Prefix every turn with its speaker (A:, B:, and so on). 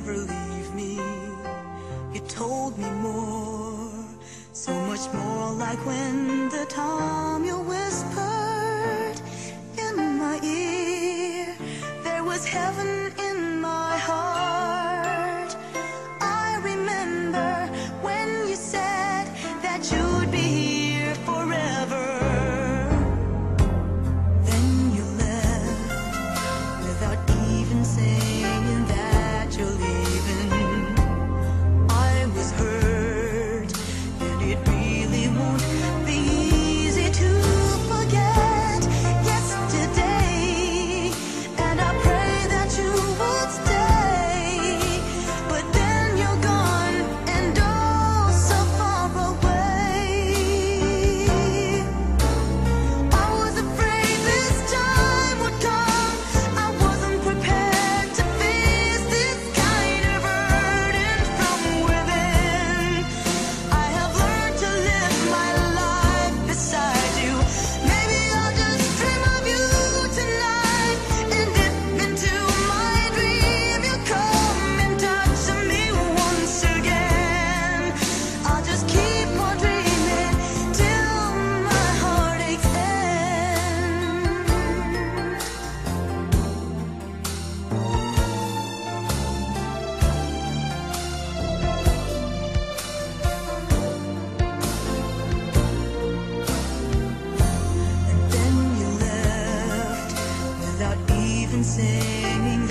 A: never leave me. You told me more, so much more like when the time you went. singing